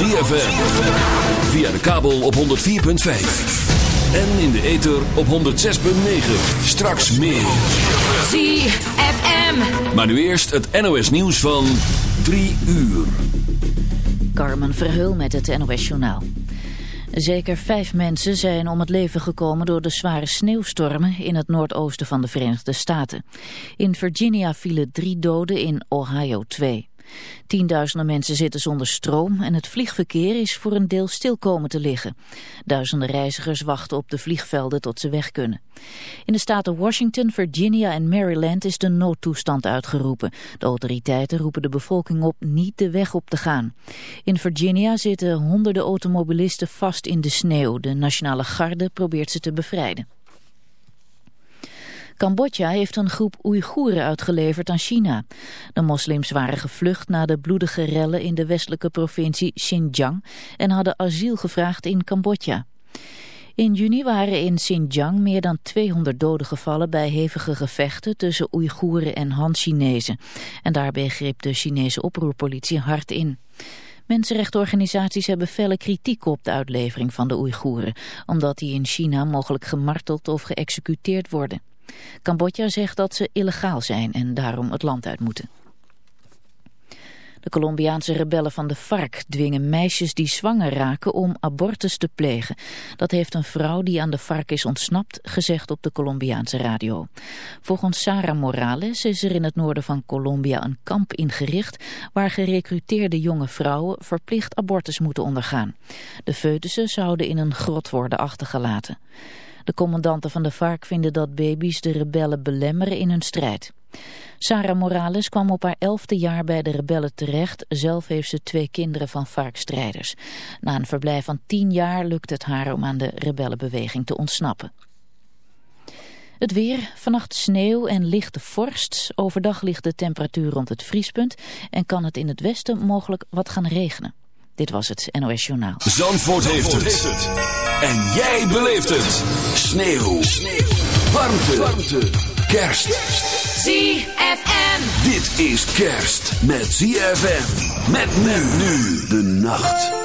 ZFM. Via de kabel op 104.5. En in de ether op 106.9. Straks meer. ZFM. Maar nu eerst het NOS nieuws van 3 uur. Carmen Verheul met het NOS Journaal. Zeker vijf mensen zijn om het leven gekomen door de zware sneeuwstormen in het noordoosten van de Verenigde Staten. In Virginia vielen drie doden, in Ohio twee. Tienduizenden mensen zitten zonder stroom en het vliegverkeer is voor een deel stil komen te liggen. Duizenden reizigers wachten op de vliegvelden tot ze weg kunnen. In de staten Washington, Virginia en Maryland is de noodtoestand uitgeroepen. De autoriteiten roepen de bevolking op niet de weg op te gaan. In Virginia zitten honderden automobilisten vast in de sneeuw. De Nationale Garde probeert ze te bevrijden. Cambodja heeft een groep Oeigoeren uitgeleverd aan China. De moslims waren gevlucht na de bloedige rellen in de westelijke provincie Xinjiang en hadden asiel gevraagd in Cambodja. In juni waren in Xinjiang meer dan 200 doden gevallen bij hevige gevechten tussen Oeigoeren en Han-Chinezen. En daarbij greep de Chinese oproerpolitie hard in. Mensenrechtenorganisaties hebben felle kritiek op de uitlevering van de Oeigoeren, omdat die in China mogelijk gemarteld of geëxecuteerd worden. Cambodja zegt dat ze illegaal zijn en daarom het land uit moeten. De Colombiaanse rebellen van de FARC dwingen meisjes die zwanger raken om abortus te plegen. Dat heeft een vrouw die aan de FARC is ontsnapt gezegd op de Colombiaanse radio. Volgens Sara Morales is er in het noorden van Colombia een kamp ingericht waar gerecruiteerde jonge vrouwen verplicht abortus moeten ondergaan. De foetussen zouden in een grot worden achtergelaten. De commandanten van de FARC vinden dat baby's de rebellen belemmeren in hun strijd. Sarah Morales kwam op haar elfde jaar bij de rebellen terecht. Zelf heeft ze twee kinderen van FARC-strijders. Na een verblijf van tien jaar lukt het haar om aan de rebellenbeweging te ontsnappen. Het weer, vannacht sneeuw en lichte vorst. Overdag ligt de temperatuur rond het vriespunt en kan het in het westen mogelijk wat gaan regenen. Dit was het NOS Journaal. Zandvoort, heeft, het. En jij beleeft het. Sneeuw. Sneeuw. Warmte. Warmte. Kerst. ZFM. Dit is kerst met ZFM. Met men nu de nacht.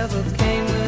Never came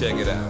check it out.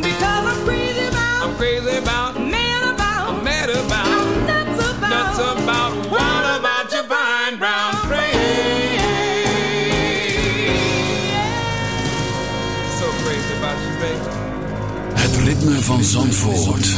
van Zandvoort.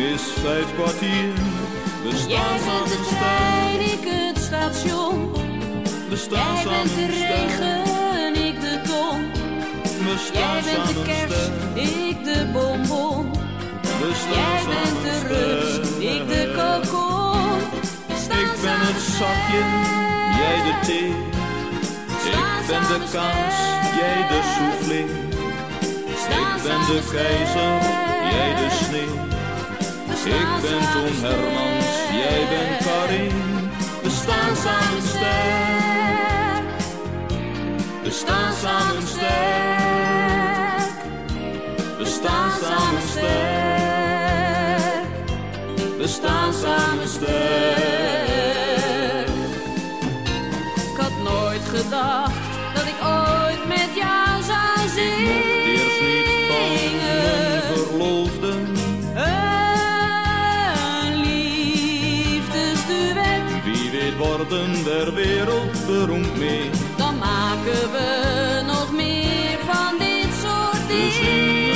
is vijf kwartier. We Jij staan bent samen de trein, ik het station. we staan Jij bent de regen, ik de ton. We Jij bent de samen kers, sterk. ik de bonbon. We staan Jij bent de rups, ik de kokon. Ik ben het zakje, jij de thee. Ik ben de kaas, jij de soufflé. Ik ben de keizer, jij de sneeuw. Ik ben Toon Hermans, jij bent Karin. We staan samen sterk. We staan samen sterk. We staan samen sterk. We staan samen sterk. Worden der wereld beroemd mee. dan maken we nog meer van dit soort dingen.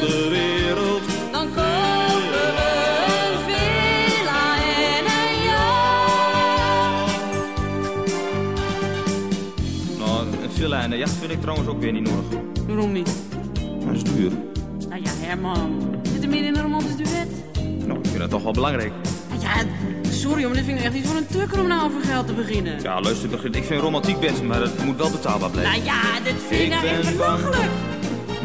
de wereld. Dan kopen we een villa en een jacht. Nou, een villa en een jacht vind ik trouwens ook weer niet nodig. Waarom niet? Dat is duur. Nou ja, Herman. Zit er meer in een romantisch duet? Nou, ik vind het toch wel belangrijk. Nou Ja, sorry, maar dit vind ik echt niet voor een tukker om nou over geld te beginnen. Ja, luister, Begin, ik vind romantiek best, maar het moet wel betaalbaar blijven. Nou ja, dit vind ik nou echt belachelijk.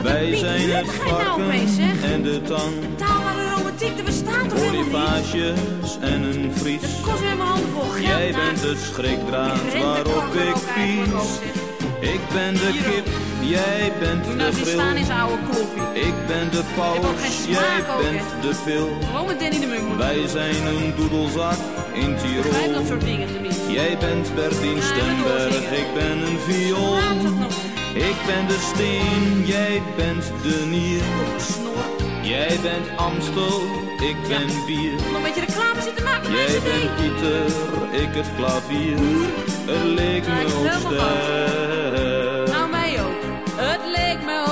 Wij zijn het nou varken zeg? en de tang. Taalbare romantiek, er bestaat toch helemaal niet? En een vries. Het kost me mijn handen vol geld. Jij nou. bent de schrikdraad waarop ik pies. Ik ben de kip, jij bent Doe de nou die staan zijn oude kloffie. Ik ben de paus, jij bent de pil. Gewoon met Danny de Munk Wij zijn een doedelzak in Ik begrijp dat Tirol. soort dingen tenminste. Jij bent Bertien Ja, Stemberg, ik ben een viool. Ik ben de steen, jij bent de nier. Jij bent Amstel, ik ben bier. Nog een beetje reclame zitten maken Jij bent. Pieter, ik het klavier. Het leek me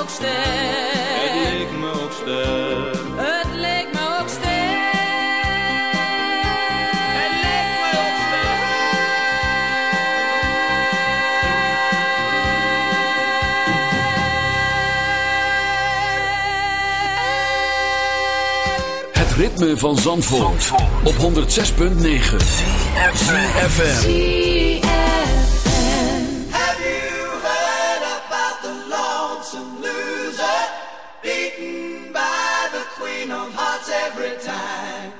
ook Het sterk. leek me ook sterk. Het leek me ook sterk. Het leek me ook Het ritme van Zandvoort, op 106.9 FM. Every time.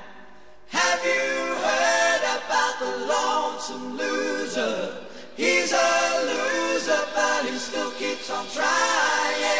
Have you heard about the lonesome loser? He's a loser, but he still keeps on trying.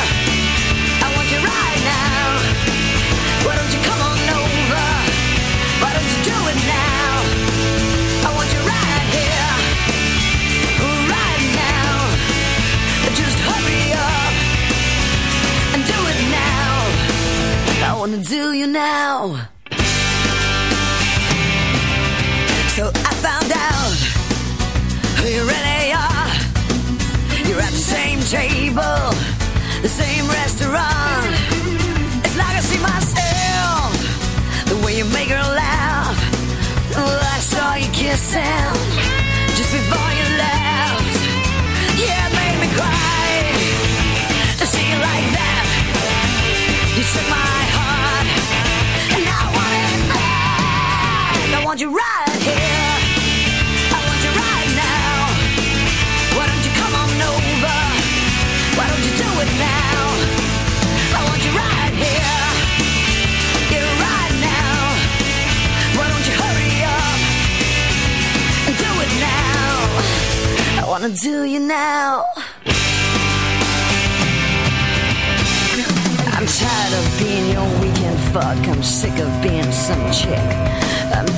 I wanna do you now. So I found out who you really are. You're at the same table, the same restaurant. It's like I see myself, the way you make her laugh. Well, I saw you kissing you right here. I want you right now. Why don't you come on over? Why don't you do it now? I want you right here. Get right now. Why don't you hurry up? Do it now. I wanna do you now. I'm tired of being your weekend fuck. I'm sick of being some chick